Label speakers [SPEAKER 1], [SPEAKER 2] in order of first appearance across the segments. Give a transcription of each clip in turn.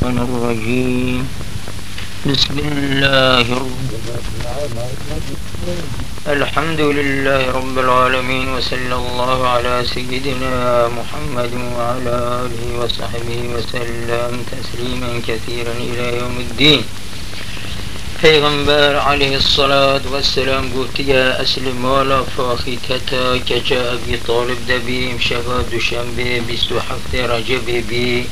[SPEAKER 1] الشيطان الرجيم بسم الله الحمد لله رب العالمين وصلى الله على سيدنا محمد وعلى آله وصحبه وسلم تسليما كثيرا إلى يوم الدين. پیغمبر عليه الصلاة والسلام قلت يا اسلم والا فاخی کتا کچا ابی طالب دبیم شفا دوشنبه بیست و رجب بی,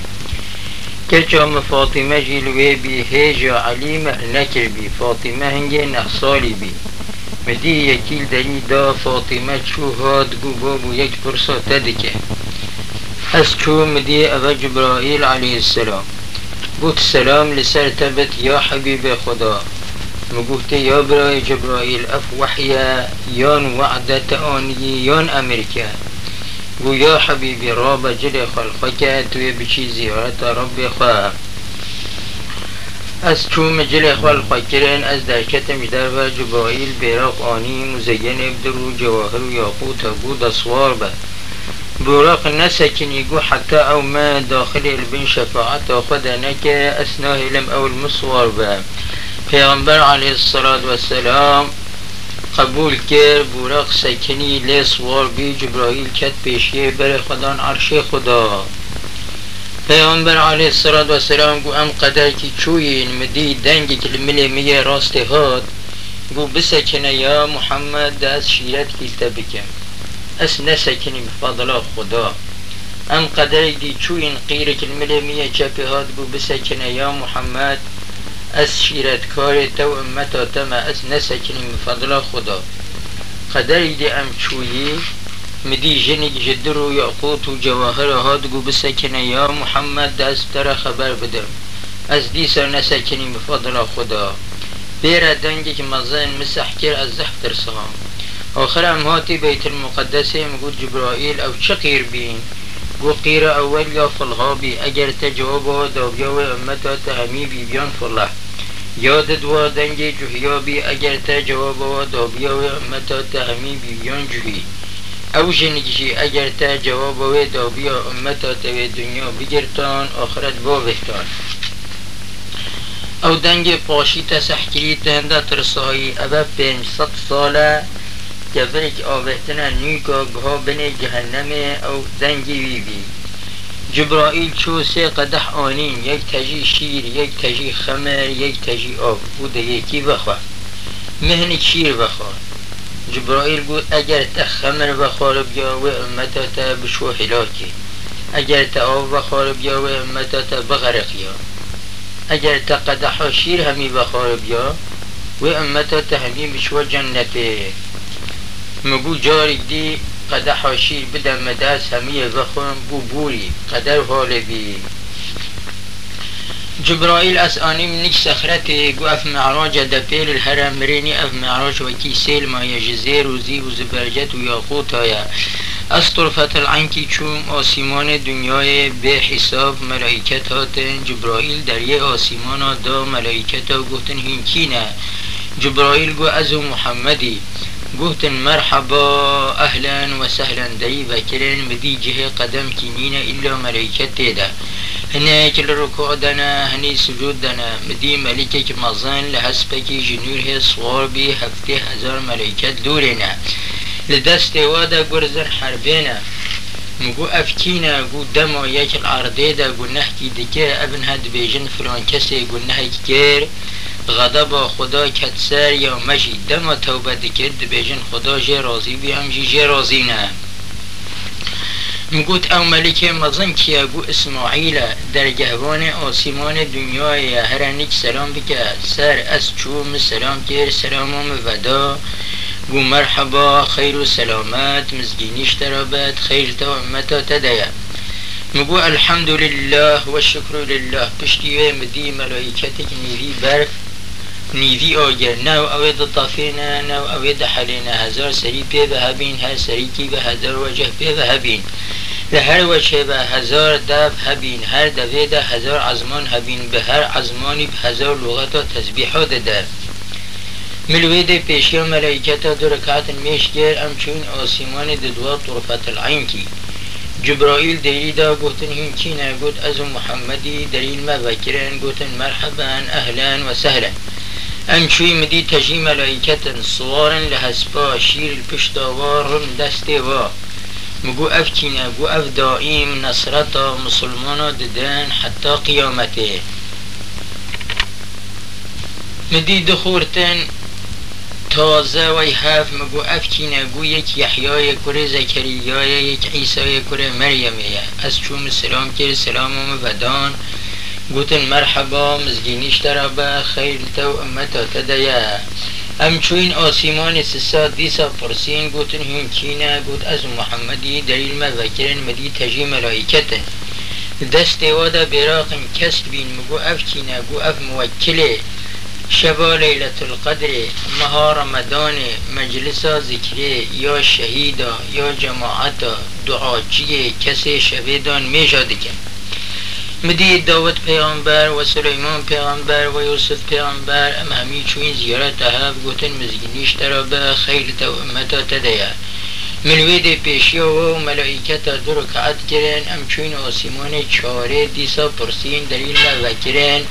[SPEAKER 1] کچام فاطمة جلوه بی هیجا علی نکر بی فاطمة هنگه سالی بی مدی یکیل دنی دا فاطمة چو هاد گو بابو یک فرصة تدکه از چو مدی أو جبرائیل علیه السلام. گفت سلام لسر تبت یا حبیب خدا. مگوت یا برای جبرائیل اف وحیا یان وعدت آنی یان امریکا گو یا حبیبی راب جل خلقك توی بچی زیارت رب خواه از چوم جل خلق کرن از درکت در و جبرائیل بیراق آنی مزین ابدرو جواهر و یاقوت بود اسوار به براق نسکنی گو حتی او ما داخل البن شفاعت خود نکه اسناه لم او المصور به پیغمبر علیه الصلاة والسلام قبول کرد براق سکنی لی سوار بی جبرائیل کت پیشیه بر خدان عرش خدا. پیغمبر علیه الصلاة والسلام گو ام قدر کی چوین مدی دنگی کلملی میگه راست هات گو بسکنه یا محمد دست شیرت کیلتا بکم اس نسکنی بفضل خدا. ام قدر دی چوین قیر کلملی میگه چپی هات گو بسکنه یا محمد. از شیرت کار تو امتا تما از نسکنی بفضل خدا. قدر دی ام چویی مدی جنگ جدر و یاقوت و جواهر هاد گو بسکنه یا محمد دست تر خبر بدم از دیسا نسکنی بفضل خدا. بیر دنگی که مزین مسح کر از زحف ترسام آخر هاتی بیت المقدس مگو جبرائیل او چقیر بین. گو قیر اول یا فالغابی اگر تجواب داویا و امتا تهمی بی بیان فالله یاد دوا دنگی جوهیابی اگر تجواب داویا و امتا تهمی بی بیان جوهی. او جنگی اگر تا جواب و دابیا امتا تو دنیا بگرتان آخرت با بهتان. او دنگ پاشی تا سحکری تهنده ترسایی او پنج ست ساله گفرک آوهتنا نیکا گها بن جهنم او دنگی بی بی جبرائیل چو سه قدح آنین یک تجی شیر یک تجی خمر یک تجی آب. بوده یکی بخواه مهنی شیر بخواه جبرائیل گفت اگر تا خمر بخور بیا و امتا تا بشو حلاکی اگر تا آب بخور بیا و امتا تا بغرق یا. اگر تا قدح شیر همی بخور بیا و امتا تا همی بشو جنته. مگو جارک دی قدح شیر بدم مداس همی بخورم بو بوری. قدر حال بی. جبرائيل أني منك سخرتي قف معراج دبيل الهرم مريني أف معراج وكي سيل ما يجزير وزي وزبرجت وياقوت يا أسطرفة العنكي چوم آسيمان دنياي بحساب ملائكت هاتن. جبرائيل دريه آسيمانا دا ملائكت قوتن هنكينا جبرائيل قو أزو محمدي قلت مرحبا أهلا وسهلا. داي باكرين مدي جهة قدم كينينا إلا ملكة تيدا. هنا كل ركوع دنا هني سجود دنا مدي ملكة مزان لحسبكي جنور هي صور بي هفتي هزار ملكة دورنا لدست وادا قرزن حربينا. نقو أفكينا قو دمو ياك العرضيدا قو نحكي دكير أبن هاد بيجن فلان كسي قو نحكي كير. غضب خدا کتسر یا مجی دما توبه دکر بیجن خدا جه راضی بی هم جه راضی نه. مگوت او ملک مزن کیا گو اسماعیل در گهوان آسیمان دنیای هرانیک سلام بکه. سر از چوم سلام کر سلامم ودا گو مرحبا خیر و سلامت مزگینیش ترابت خیر تا امتا تدیا. مگو الحمد لله و شکر لله. پشتی مدی ملائکتک نیوی برف. نیوی آگر. نو اوی دا طافینا نو اوی دا حلینا هزار سری پی به هبین هر سری کی به هزار وجه پی به هبین به هر وجه به هزار دف هبین هر دوی ده هزار عزمان هبین به هر عزمانی به هزار لغت و تسبیحات ده. ملوی ده پیشی و ملائکت دو رکعت میش گر ام چون آسیمان ده دوا طرفت العین کی. جبرائيل ديدا قوتن هنكينا قوت أزو محمدي دليل ما بكرين قوتن مرحبا أهلا وسهلا ام شوي مدي تجي ملائكة صوارا لهسبا شير البشتاوار دستي وا مگو اف چینه گو اف دائم نصرتا مسلمانا ددن حتی قیامته. مدی دخورتن تازه و هف مگو اف چینه گو یک یحیای کره زکریای یک عیسای کره مریمیه از چوم سلام کر سلام و ودان گوتن مرحبا مزگینیش ترابه خیل تو امتا تدیا. ام چوین آسیمان سسا دیسا پرسین گوتن هم چینه گوت از محمدی دلیل ما وکرن مدی تجی ملائکته دست وادا براقن کسک بین مگو اف چینه گو اف موکله شبا لیلت القدر مها رمضان مجلسا ذکره یا شهیدا یا جماعتا دعاچیه کسی شبیدان میشا مدی داود پیامبر و سلیمان پیامبر و یوسف پیامبر ام همی چوین زیارت هف گوتن مزگینیش ترا به خیل تا امتا تدیا ملوید پیشیا و ملائکت دو رکعت کرن ام چوین آسیمان چاره دیسا پرسین دلیل ما وکرن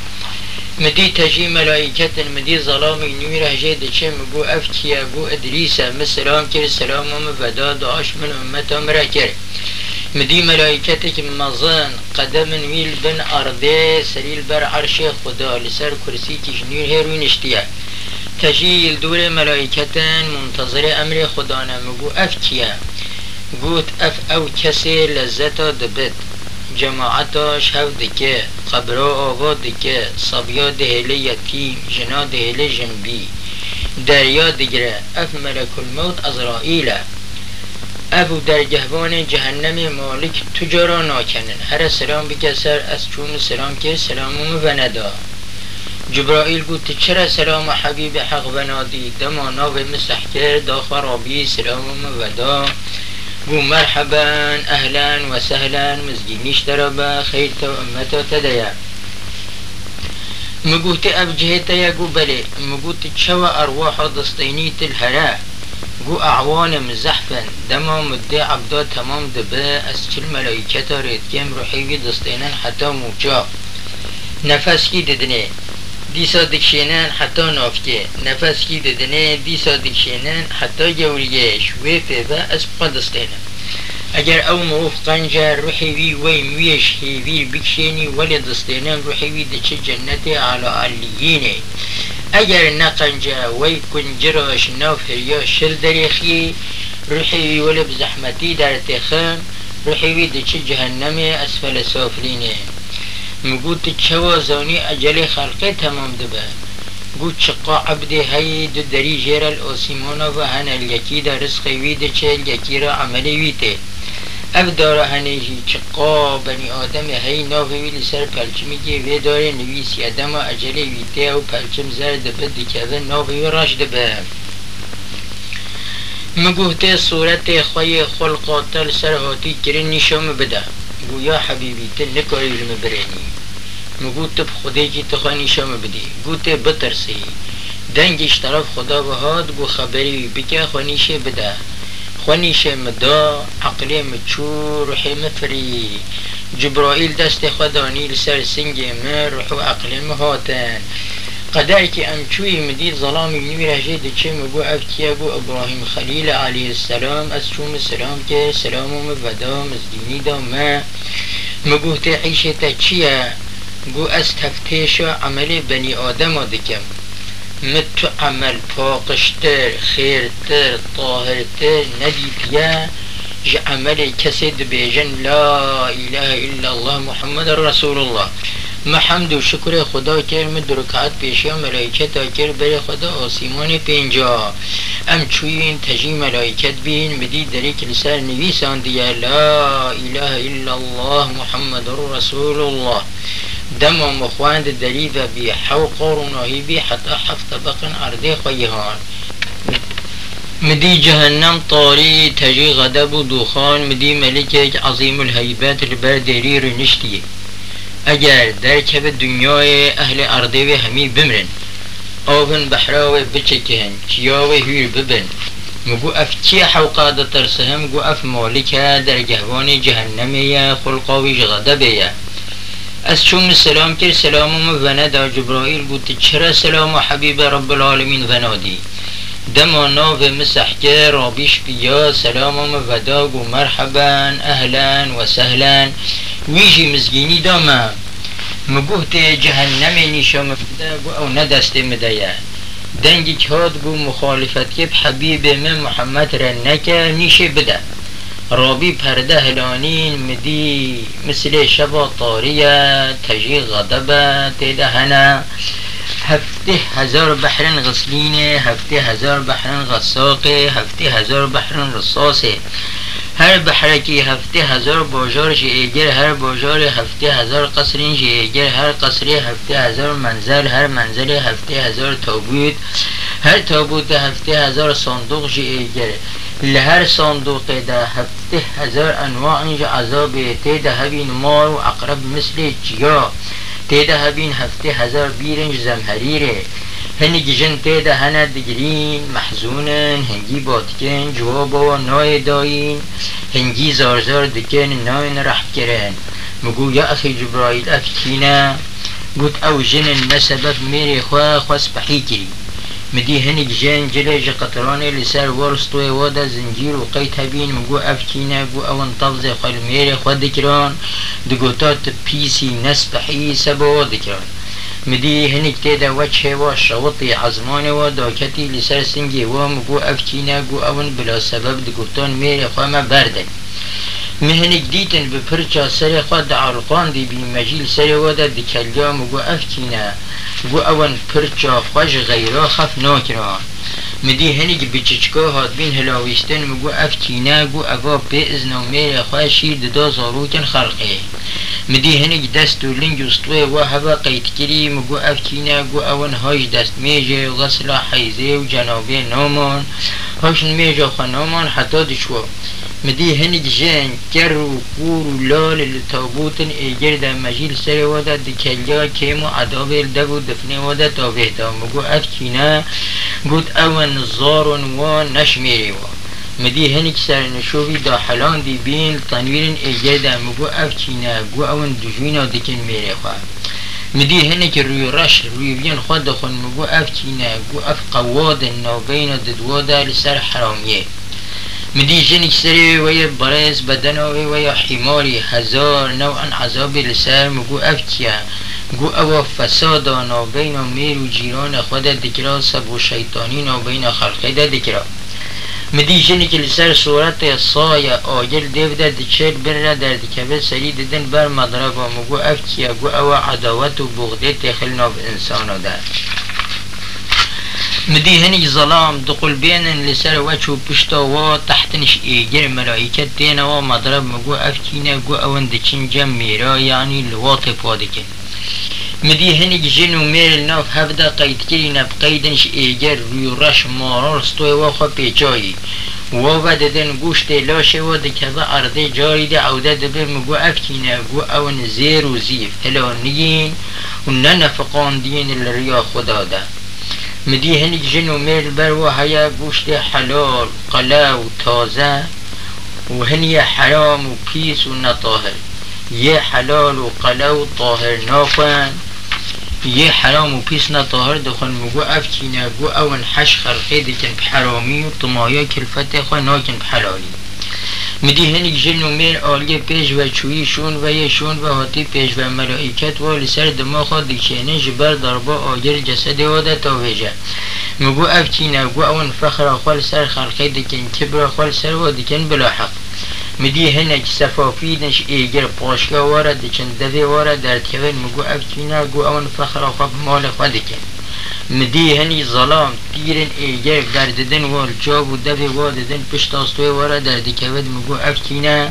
[SPEAKER 1] مدی تجی ملائکت مدی ظلام نوی رهجه دچه مگو اف کیا گو ادریسا مسلام کر سلام و مفدا دعاش من امتا مرا کرد مدی ملائکت که مزن قدم ویل بن ارده سریل بر عرش خدا لسر کرسی تجنیر هروی نشتیه. تجیل دور ملائکتن منتظر امر خدا نمگو اف کیه؟ گوت اف او کسی لذتا دبت. جماعتاش هف دکه قبرا آوا دکه صبیا دهله یتیم جنا دهله جنبی. دریا دگره اف ملک الموت ازرائیله. ابو در جهوان جهنم مالک تجارا ناکنن. هر سلام بکسر از چون سلام که سلامون و ندا جبرائیل گوت چرا سلام حبیب حق و نادی دما ناو مسح کرد خرابی سلامون و دا گو مرحبا اهلا و سهلا مزگینیش دربا خیر تو امتا تدیا مگوت اب جهتا یا گو بله. مگوت چوا ارواح دستینیت الهرا گو اعوان مزحفن دما مده عبدا تمام دبه از چل ملائکتا رید کم روحیوی دستینن حتی موچا. نفس کی ددنه؟ دیسا دکشینن حتی نافکه. نفس کی ددنه؟ دیسا دکشینن حتی جوریه شوی پیبه از بقا دستینن. اگر أو مروف طنجا روحي وي وين ويش هي وي بكشيني ولي دستينين روحي وي دچ جنتي على عليينه اگر نطنجا وي كنجروش نو فريو شر دريخي روحي وي ولي بزحمتي دار تخم روحي وي دچ جهنمي اسفل سافلينه مگوت چوا زوني أجل خلقه تمام دبه زوني اجل خلقه تمام دبه گو چقا عبدی هی دو دری جیر الاسیمونا و هن الیکی دا رزق ویده چه الیکی را عملی ویده اف داره هنیجی چقا بنی آدم هی ناوی ویلی سر پلچمی که وی داره نویسی ادم عجله ویده و پلچم زرد بدی که ناوی راش دبه. مگوهته صورت خوی خلقاتل سر هاتی کرن نشام بده. گویا حبیبی تل نکاری برینی مگو تب خودی کی تخوانی شام بدی. گو ته بترسی. دنگش طرف خدا بهاد گو خبری بکه خوانیشه بده. خوانیشه مدا عقلی مچو روحی مفری. جبرائیل دست خدانیل سر سنگ مر روح و عقلی مهاتن قدر که امچوی مدید ظلامی نوی رهجه دچه مگو افتیه گو ابراهیم خلیل علیه السلام. از چوم سلام که سلام و مفدا مزدینی دا ما مگو ته عیشه تا چیه؟ گو از تفتیش عمل بنی آدم دکم مت عمل پاقشتر خیرتر طاهرتر ندیدیا ج عمل کسی بیجن لا اله الا الله محمد رسول الله. ما و شکر خدا کرد در رکعت پیشی ملائکت کر بر خدا آسیمان پینجا. ام چوین تجی ملائکت بین مدی دری کلسر نویسان دیا لا اله الا الله محمد رسول الله. دم مخوان دلیده بی حو قورو نوهی بی حتا حفت بقن ارده خویهان مدي جهنم طاري تجي غضب ودخان مدي ملكك عظيم الهيبات البادري رنشتي أجل دركب الدنيا أهل ارضي همي بمرن اوفن بحراوي بچكهن كياوي هير ببن. مقو افتي حوقادة ترسهم قو اف مولكها درجهواني جهنمية خلقاوي غضبية از چون سلام کرد سلام و وندا جبرائیل بود. چرا سلام و حبیب رب العالمین ونادی دما ناو مسح که رابیش بیا. سلام و وداگ و مرحبا اهلا و سهلا. ویجی مزگینی داما. مگوه تی جهنم نیشا مفده او ندست مدیه. دنگی کهاد بو مخالفت که حبیب من محمد را نکه نیشه بده. رابی پرده هلانین مدی مثل شبا طاریه تجی غضبه تیده هنه. هفته هزار بحرن غسلینه هفته هزار بحرن غساقه هفته هزار بحرن رصاصه. هر بحرکی هفته هزار باجار ایگر هر باجار هفته هزار قصرین ایگر هر قصری هفته هزار منزل هر منزل هفته هزار تابوت هر تابوت هفته هزار صندوق ایگر لهر صندوق ده هفته هزار انواع عذاب تیده هبین مار و اقرب مثل جیا تیده هبین هفته هزار بیرنج زمهریره هنی جن تیده هنه دگرین محزونن هنگی باتکن جوابا و نای داین. هنگی زارزار دکن ناین رح کرن. مگو یا اخی جبرائیل افکینا گوت او جن نسبت میری خواه خواست بحی کری. مدی هنگ جن جلی قطران لسر ورستوی وادا زنجیر و قیت هبین مگو افکینا گو اون طفز خال میری خود دکران دگوتات پیسی نسبحی سبا دکران مدی هنگ تیدا وچه و شوطی عزمان و داکتی لسر سنگی و مگو افکینا گو اون بلا سبب دگوتان میری خواه ما بردن مهنك ديتن بپرچا سر خود عرقان دي بي مجيل سر ودا دكاليا مگو افكينا گو اون پرچا خوش غيرا خف ناكرا مدي هنك بچچكا هات بين هلاويستن مگو افكينا گو اوا بإذن و مير خواه شير ددا خلقه. مدي هنك دست و لنج استوه و هوا قيت كري مگو افكينا گو اون هاش دست ميجه غسل حيزه و جنابه نامان. هاشن ميجه خنامان حتى دشوا. مدي هني جان كر وكور ولال لتابوت ايجر دا مجيل سر ودا دكاليا كيمو عذاب الدبو دفني ودا تابه دا مگو افكينا قد اون نزار و نشميري و. مدي هني سر نشوفي دا حلان دي بين تنوير ايجر دا مگو افكينا قو اون دجوينا دكن ميري خواه مدي هنك روي رش روي بين خود خون مگو افكينا قو اف قواد النوبين ددوادا لسر حرامية. مدي جنك سري ويا بريز بدنوي ويا حماري هزار نوعا عذاب لسر مگو افتيا گو او فساد نو بین میر و جیران خود دکرا سب و شیطانی نو بین خلقه ده دکرا مدی جنی لسر صورت سای آگل دیو ده بر در دکبه سری ددن بر مضرب و مگو افتیا گو او عداوت و بغده تخل نو انسانو ده مدي هني ظلام دقل بين لسر وجه بشتا و تحتنش ايجر ملائكة دينا و مضرب مگو أفتينا گو اون دچن جم ميرا يعني پادكن مدي هني جن و مير ناف هفدا قيد كرينا بقيدنش ايجر روي رش مارار ستوي وخوا پیچایی و بددن گوشت لاشه و دکذا ارده جاری ده عوده دبه مگو أفتینا گو اون زیر و زیف. هلانیین و ننفقان دین الریا خدا ده. مديهن جن وميل بروا هيا گوشت حلال قلا وتازه وهني حرام وكيس ونطاهر يا حلال وقلا وطاهر ناقن يا حرام وكيس نطاهر دخل مجو افتينا جو اون حشخر خيدي بحرامي وطمايا كلفته خو ناكن بحلالي مدی هنگ جن و آلیه پیش و چویشون و یشون و هاتی پیش و ملائکت و لسر دماغ دیکینه جبر دربا آگر جسد واده تا ویجه مگو افتینه گو اون فخر خوال سر خلقی دکن کبر خوال سر و دکن بلا حق. مدی هنگ صفافی نش ایگر پاشگاه واره دکن دوی واره در تیون مگو افتینه گو اون فخر خواب مال خود دکن. مدی هنی ظلام پیرن ایگر گرددن وال جاب و دفع واددن پشت آستوی وارا در دکود مگو افتینا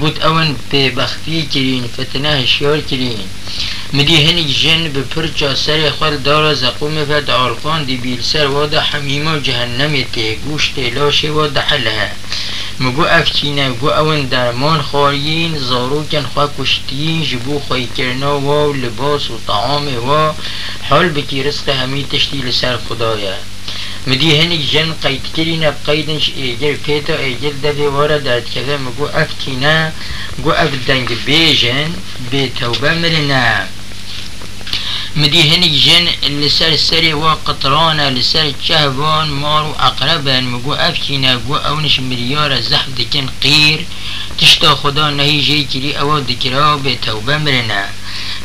[SPEAKER 1] گوت اون به بختی کرین فتنه هشیار کرین. مدی هنی جن به پرچا سر خال دارا زقوم فد عرقان دی بیل سر وادا حمیما جهنم تی گوشت لاش وادا حلها مگو افتینا گو اون درمان خارین زاروکن خواه کشتین جبو خواهی کرنا و لباس و طعام و حال بکی رزق همی تشتی لسر خدایا. مدی هنگ جن قید کرین بقیدنش ایگر پیتا ایگر دفی وارا داد کده مگو افتینا گو اف دنگ بیجن بی توبه مدي هني جن لسر سري وقطرانا لسر شهبان مارو أقربا مقو أفشينا قو أونش مليار زحف دكن قير. تشتا خدا نهي جي كري أو ذكرا بتوبة مرنا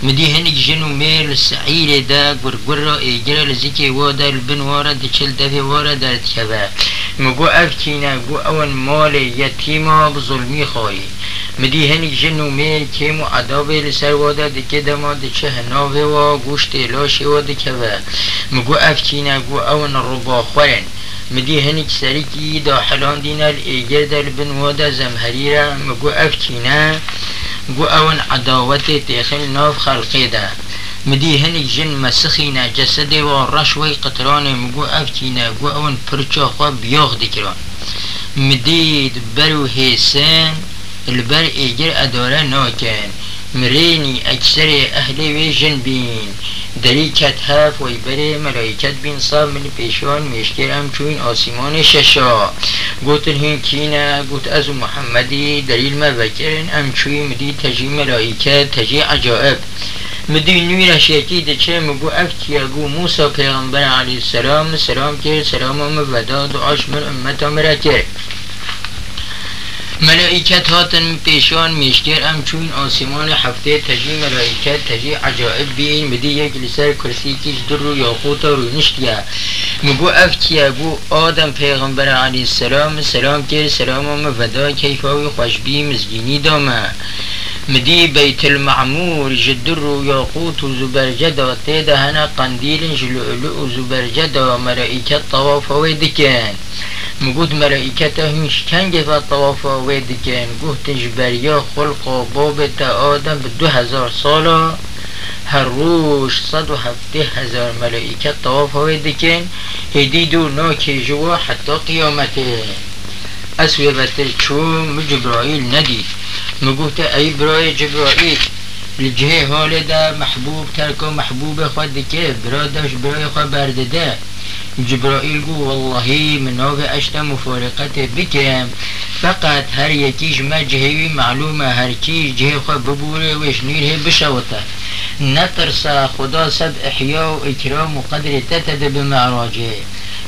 [SPEAKER 1] مدي هني جنو مير السعير دا قرقرة إيجرا لزكي وادا البن وارا دچل دفي وارا دا تكبا مقو أفشينا قو أون مال يتيما بظلمي خواهي مدی هنی جنو می که مو عدابه لسر واده دکه دما دکه هناوه و گوشت لاشه و دکه و مگو افکینه گو اون ربا خورن مدی مدي هنك سريكي دا حلان دينا الإيجر دا زمهری را مگو مقو أفكينا قو أون عداوتي تیخل نوف خلقي دا مدی هنی جن مسخی نا جسده و جسدي ورشوي مگو مقو أفكينا قو أون پرچا خواب بیاغ دکران مدید برو هیسن البر ایگر اداره ناکن. مرینی اکثر اهل وی جن بین. دری کت هف وی بره ملائکت بین. صاب من پیشوان میشکر ام چوین آسیمان ششا. گوتن هین کینا گوت از محمدی دلیل ما بکرن. ام چوی مدی تجی ملائکت تجی عجائب. مدی نوی رشیتی دچه مگو افتیا گو موسا پیغمبر علیه السلام. سلام کرد سلام ام ودا دعاش من امتا مرا کرد ملائکت هاتن پیشان میشگر ام چون آسمان هفته تجی ملائکت تجی عجائب بین مدی یک لسر کرسی کش در رو یاقوت رو نشتیا مگو افتیا گو آدم پیغمبر علیه السلام سلام کر سلام ام ودا کیفاوی خوشبی مزگینی دامه. مدي بيت المعمور جدر ياقوت زبرجد تيدا هنا جلؤلؤ زبرجد وملائكة طواف ويدكان مقود ملائكته مش كان جفا طواف ويدكان قهت جبريا خلق بابة آدم بدو هزار سالة هر روش صد و هفته هزار ملائكة طواف ويدكان هدي دو ناكي جوا حتى قيامته أسوي بتر چون جبرائيل ندید. مگفت ای برای جبرائیل لجهه حال ده محبوب ترک محبوب خود که برادش برای خود بردده جبرائیل گو والله مناف اشت مفارقت بکم. فقط هر یکیش ما جهوی معلومه هر چیز جهه خود ببوره وش نیره بشوته. نترسا خدا سب احیا و اکرام و قدر تتده بمعراجه.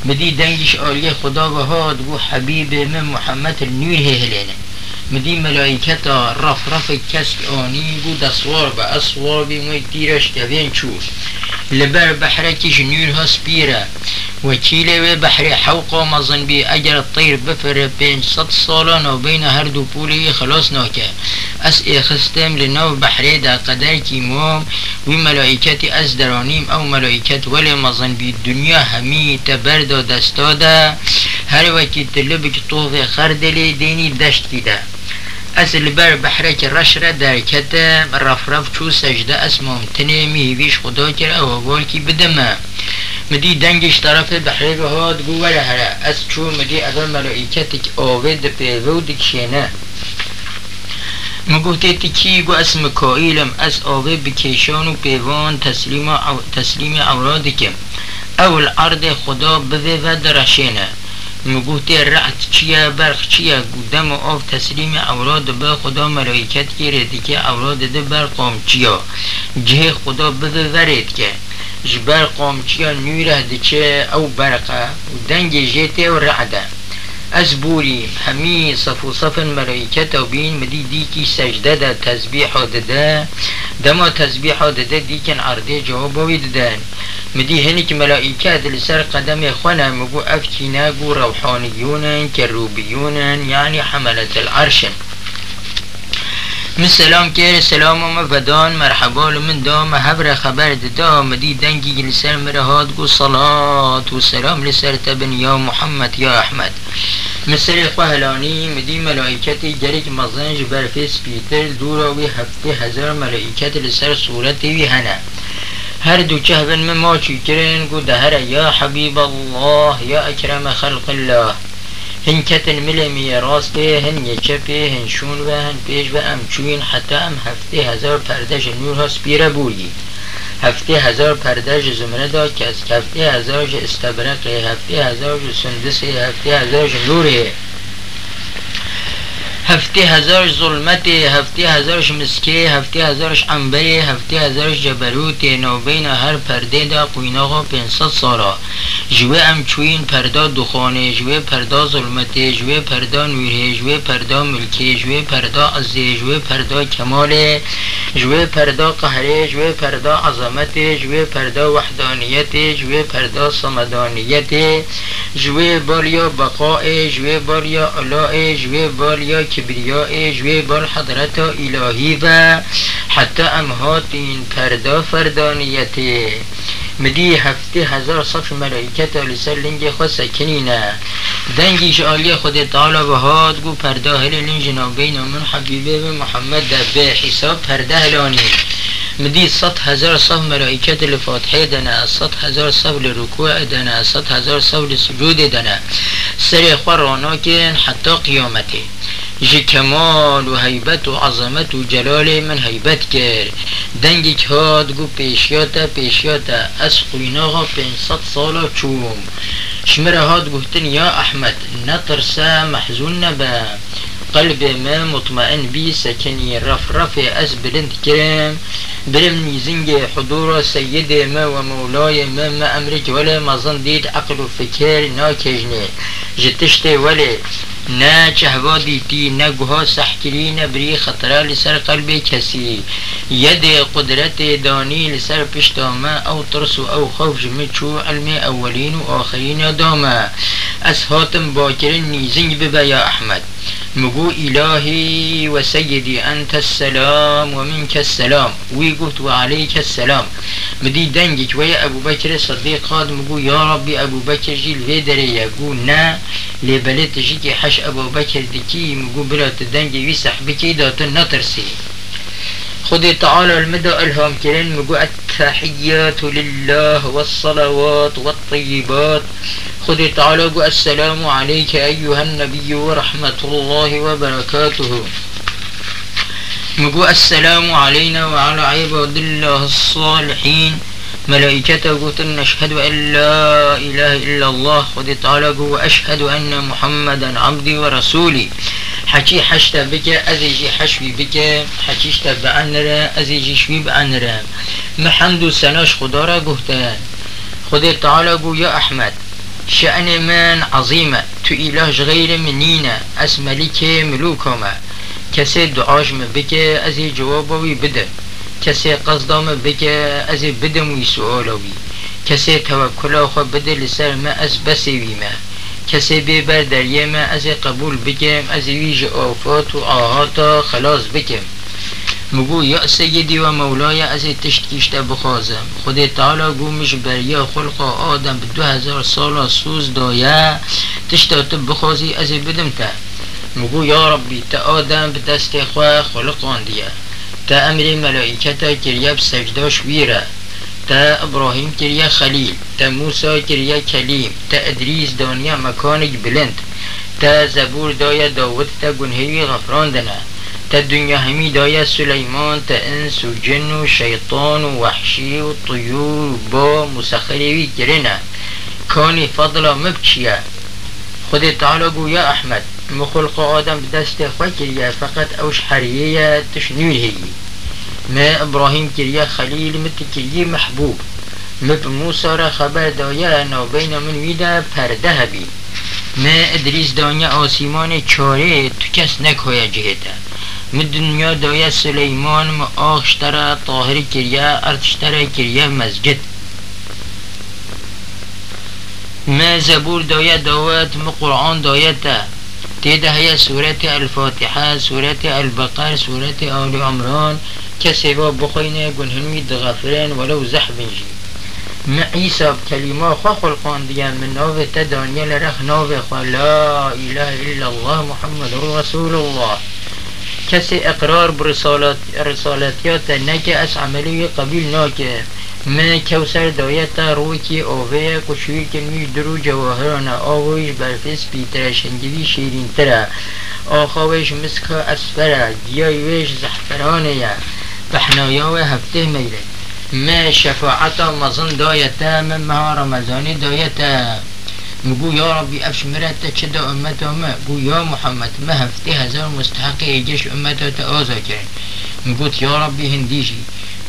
[SPEAKER 1] بدی دنگش آلیه خدا بهاد گو حبیب من محمد النور هلینه مدی ملائکتا رف رف کسک آنی بو دسوار با اسوار بی موی تیرش دوین چوس لبر نيرها سبيرة وكيلة وچیلی بحري بحری حوق و مزن بی أجر الطير بفر بين صد سالان و بین هر دو پولی خلاص نوکه از خستم لنو بحری دا قدر كيموم موم وی ملائکت از درانیم أو ملائکت ولی مزن بی دنیا همی تبرد و دستا دا. هر وکی تلب که طوف خردلی دینی دشتی دا. از البر بحره که رش را در رف رف چو سجدة از ممتنه أو اول بدمه. مدی دنگش طرف بحرک هاد گو وره هره. از چو مدی اول ملائکت آوه ده پیوه دکشینه مگوته تکی گو از مکائیلم از آوه بکیشان و پیوان تسلیم, عو... تسلیم اوراد کم اول عرض خدا بوه و درشینه مگوته رعت چیه برخ چیه؟ گودم و آف تسلیم اوراد به خدا ملائکت گیره که اوراد ده بر قوم چیا. جه خدا بده ورید که. جبال قوم تشيون نيره دتشي أو برقة ودنجي جيتي والرعدة ازبوري همي صفو صفن مريكة وبين مدي ديكي سجدة دا تسبيح ددا دما تسبيح ددا ديكن عرضي جواب ويددان مدي هنك ملائكة لسر قدم خنا مبو افتي ناقو روحانيونا كروبيونا يعني حملة العرش من سلام كير سلام مفدان مرحبا من دام. هبر خبر دا مدي دنجي لسر مرهاد قو صلاة وسلام لسر تبن يا محمد يا أحمد مثل قهلاني مدي ملائكتي جرج مزنج برفيس بيتر دورا وي هفته هزار ملائكة لسر صورتي هنا هر دو چهبن من ما چی کرن؟ گو دهر یا حبیب الله یا اکرم خلق الله. هن کتن ملمی راسته هن یچپه هن شون و هن پیش و ام چوین حتی ام هفته هزار پردش نور ها سپیره بوری هفته هزار پردهش زمره دا از هفته هزارش استبرقه هفته هزارش سندسه هفته هزارش نوره. هفته هزارش ظلمت هفته هزارش مسکه هفته هزارش انبه هفته هزارش جبروت نوبین هر پرده دا قویناغا پینصد سالا جوه ام چوین پردا دخانه جوه پردا ظلمت جوه پردا نوره جوه پردا ملکه جوه پردا عزه جوه پردا کمال جوه پردا قهره جوه پردا عظمت جوه پردا وحدانیت جوه پردا صمدانیت جوه باریا بقاء جوه باریا علاء جوه باریا کبریاء جوه بار حضرت الهی و حتی امهات این پردا فردانیت. مدی هفته هزار صف ملائکت لسر لنگ خود سکنینه دنگیش آلی خود تعالی و هاد گو پردا هل لنج نابین من حبیبه و محمد به حساب پرده هلانی. مدی صد هزار صف ملائکت لفاتحه دنه صد هزار صف لرکوع دنه صد هزار صف لسجود دنه. سر خورانا کن حتی قیامته. جی کمال و حیبت و عظمت و جلال من حیبت کرد. دنگی که هاد گو پیشیاتا پیشیاتا از خویناغا پینصد سالا چوم. شمره هاد گوهتن یا احمد نترسا محزون نبا قلب ما مطمئن بي سكني رف رف أس بلند كرام برم نيزنج حضور سيد ما ومولاي ما ما أمرك ولا ما ظنديت عقل وفكر ناكجني جتشتي ولا نه چهوا دیتی نه گوها سحکری نه بری خطره لسر قلب کسی. ید قدرت دانی لسر پشت آمه او ترس و او خوف جمع چو علم اولین و آخرین دامه. از هاتم باکرین نیزنگ ببا یا احمد. مقو إلهي وسيدي أنت السلام ومنك السلام. ويقوت وعليك السلام. مدي دنجك ويا أبو بكر الصديق قاد مقو يا ربي أبو بكر جيل الهدري يقول نا لبلت جيكي حش أبو بكر دكي مقو بلا تدنجي ويسح بكي دات النطرسي خدي تعالى المدى الهام كرين مقو التحيات لله والصلوات والطيبات. خذي تعالى السلام عليك أيها النبي ورحمة الله وبركاته. مقو السلام علينا وعلى عباد الله الصالحين. ملائكته قلتن نشهد أن لا إله إلا الله خد تعالى وأشهد أن محمدا عبدي ورسولي. حكي حشتا بك أزيجي حشوي بك حكيشتا بأنرا أزيجي شوي بأنرا محمد سناش خدارا قهتان خد تعالى يا أحمد شأن من عظيمة تو إله غير منينا أسملك ملوكما كسي دعاش بك أزي جوابوي بدأ کسی قصدام بگه از بدم وی سؤالوی کسی توکل خو بده لسر ما از بسی ما. کسی ببر دریه ما از قبول بگم از ویج آفات و آهاتا خلاص بکم مگو یا سیدی و مولای از تشت کشته بخوازم. خود تعالی گو مش بریا خلق آدم به دو هزار سال سوز دایه تشتات بخوازی از بدم تا. مگو یا ربی تا آدم به دست خواه خلقان دیه. تا أمر ملائکتا کریا سجداش ویره تا ابراهیم کریا خلیل تا موسا کریا کلیم تا ادریس دانیا مکانک بلند تا زبور دایا داود تا گنهوی غفران تا دنیا همی دایا سلیمان تا انس و جن و شیطان و وحشی و طیور با مسخریوی کرنه کانی فضلا مبچیه خود تعالی گو یا احمد. مخلق آدم دست خواه کریه فقط اوش حریه تشنور هی. ما ابراهیم کریه خلیل مت کریه محبوب. مت موسی را خبر دایا نو بین من ویدا پرده بی ما ادریس دانیا آسیمان چاره تو کس نکویا جهتا من دنیا دایا سلیمان ما آخشتره طاهر کریه ارتشتره کریه مسجد. ما زبور دایا داوت ما قرآن دايتا تیده هیا سورت الفاتحه سورت البقر سورت آل عمران. کسی با بخوینه گنهنمی دغفرین ولو زحبنجی عیسی بكلمة خو خلقان دیان من ناو تا دانیل رخ ناو لا اله الا الله محمد رسول الله. کسی اقرار برسالتیات نکه از عملی قبیل ناکه. من کوسر دایتا روی که آوه کشوی که می درو جواهران آویش برفس بیتره شنگوی شیرین تره آخاوش مسکا اسفره گیایوش زحفرانه یا. بحنایا و هفته میره ما شفاعتا مزن دایتا من مها رمضانی دایتا مگو یا ربی افش مرت چه دا امتا ما گو یا محمد ما هفته هزار مستحق ایجش امتا تا آزا کرن مگو یا ربی هندیشی.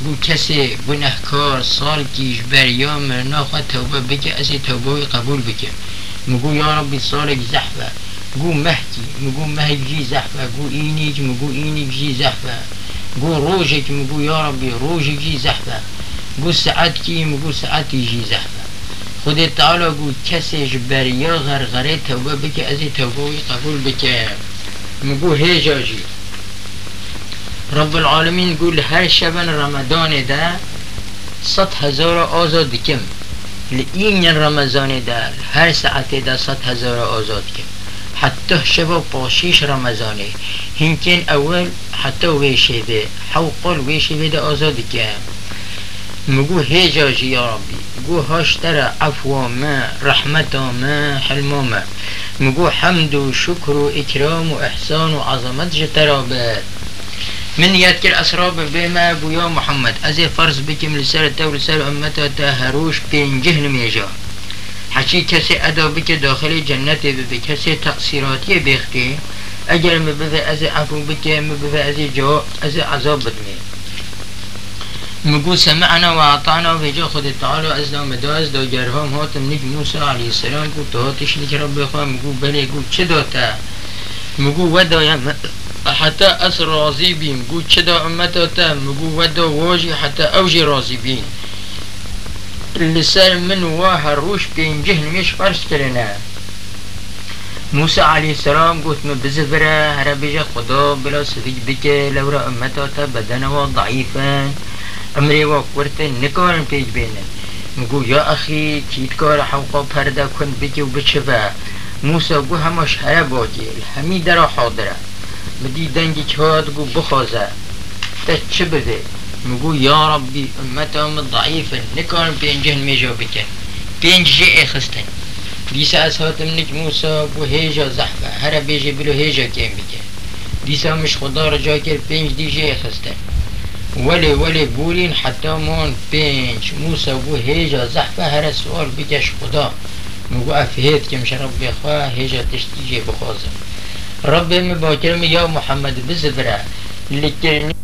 [SPEAKER 1] گو کسی گناهکار سال کیش بر یا مرنا خواه توبه بکه از توبه قبول بکه مگو یا ربی سالک زحفه گو مهکی مگو مهک جی زحفه گو اینیک مگو اینیک جی زحفه گو روژک مگو یا ربی روژک جی زحفه گو ساعت کی مگو ساعتی جی زحفه خود تعالی گو کسیش بریا غرغره توبه بکه از توبه قبول بکه مگو هیجا جی رب العالمین گول هر شبن رمضان ده صد هزار آزاد کم. لئین رمضان ده هر ساعت ده صد هزار آزاد کم. حتی شبا پاشیش رمضانه هنکن اول حتی ویشه ده حوقال ویشه ده آزاد کم. مگو هیجاجی یا ربی مگو هاشتر عفو ما رحمت ما حلم ما مگو حمد و شکر و اکرام و احسان و عظمت جترابت من يذكر أسراب بما بويا محمد. أزي فرض بكم لسر تو لسر أمتا تهروش بين جهنم يجا. حكي كسي أدا بك داخل جنة بكسي تأثيراتي بيختي أجل مبذا أزي عفو بك مبذا أزي جو أزي عذاب بدمي مقول سمعنا وأعطانا وجا خد تعالى أزنا مداز دو جرهم هاتم نك موسى عليه السلام قلت هاتش لك ربي خواه مقول بلي قول چه داتا مقول ودا يا حتى أسر راضي بين قو تشدا أمته تام قو ودا واجي حتى أوجي راضي بين اللي سال من واها روش بين جهن مش فرس كرنا موسى عليه السلام قلت ما بزبرة هربيجة خدا بلا صديق بك لورا أمتا تا بدنها ضعيفة أمري وقرت نكار بيج بينا نقول يا أخي تيتكار حوقا فردا كن بك وبتشفى موسى قو همش هرباتي الحميدة را حاضره. بدی دنگی چهاد گو بخوازه تا چه بده؟ مگو یا ربی امتهم ضعیفا نکارن پینجهن میجا بکن. پینج جه خستن دیسا از هاتم نک موسا گو هیجا زحفه هره بیجه بلو هیجا کم بکن. دیسا مش خدا رجا کر پینج دی جه خستن ولی ولی بولین حتی مون پنج موسى بو هيجا زحفة هر سؤال بجش خدا. مگو افهید که مش رب خواه هيجا تشتیجي بخوازم رب مباكرم يا محمد بزبرة لكرني